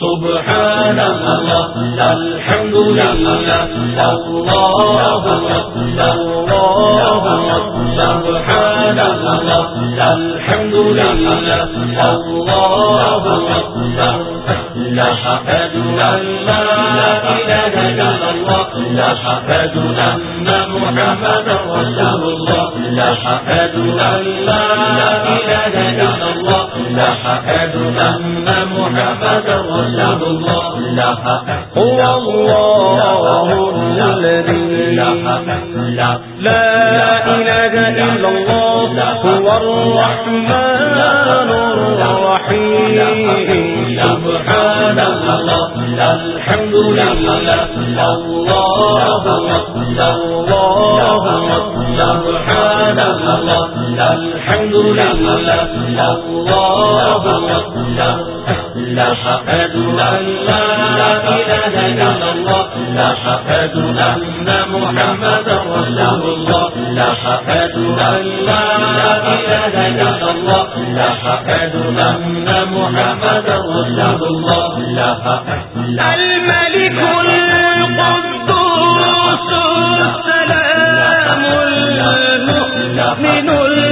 سبحان الله الحمد لله الله الله سبحان الله الحمد لله الله لا أشهد أن لا إله إلا الله لا رسول الله لا أشهد لا إله إلا الله لا رسول هو الله الله الحمد لله الله الله محمد رسول الله لا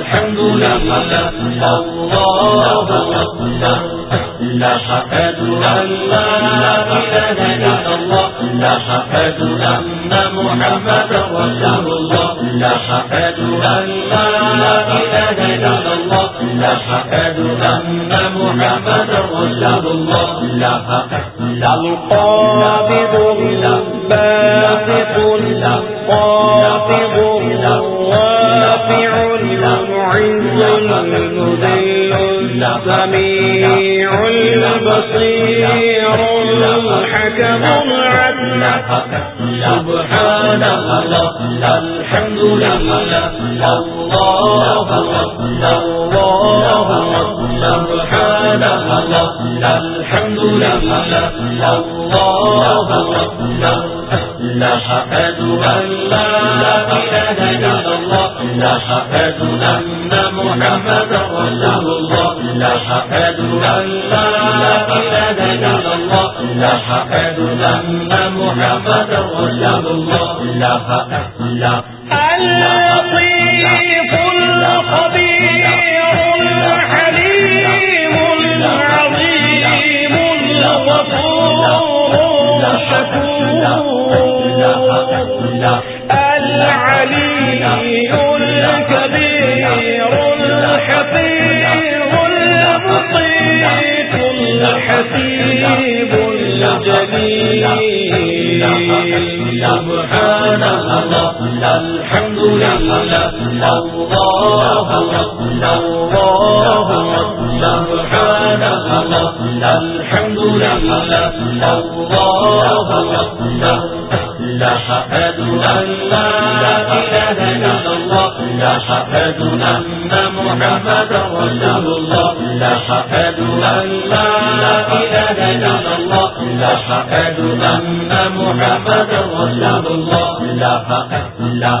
الحمد لله الله الله الله لا أشهد لا إله إلا الله لا أشهد أن محمدا رسول الله لا أشهد لا إله إلا الله لا أشهد لا لا القابض الباسط البصير الحكم العدل سبحان الله الحمد لله الله الله سبحان الله الحمد الخبير الحليم العظيم الغفور الحمد لله الله الله سبحان الله الحمد لله الله لا أشهد أن لا إله إلا الله لا رسول الله لا أشهد أن لا إلا الله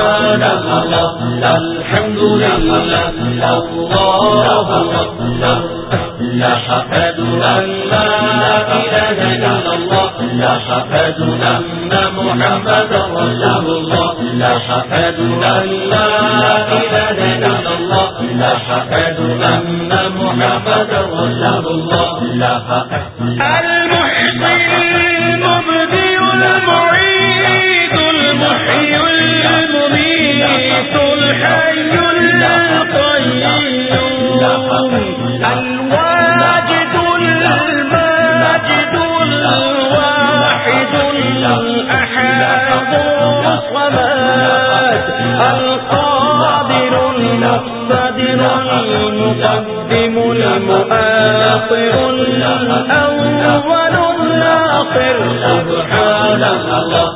الله الله المعيد المحيي المميت الحي القيوم المؤخر الأول الآخر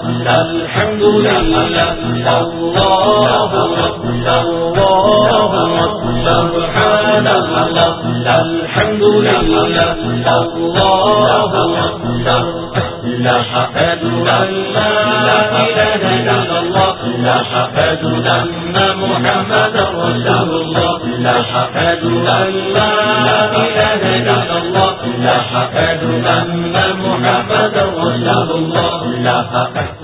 الحمد لله الله الله سبحان الله الحمد لله الله لا إله إلا الله محمد رسول الله لا إله إلا الله محمد رسول الله الظاهر الباطن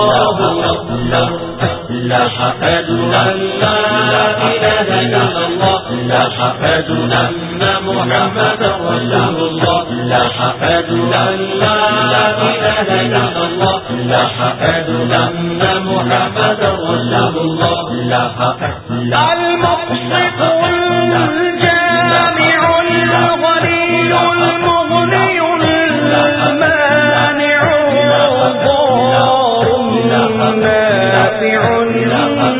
محمد رسول الله لشهد الوارث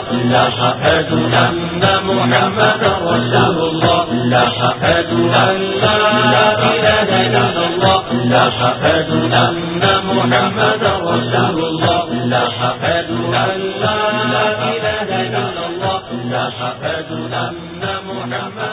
لا أن محمد رسول الله. أن لا إله إلا الله. أن محمد رسول الله. أن لا إله إلا الله. أن محمد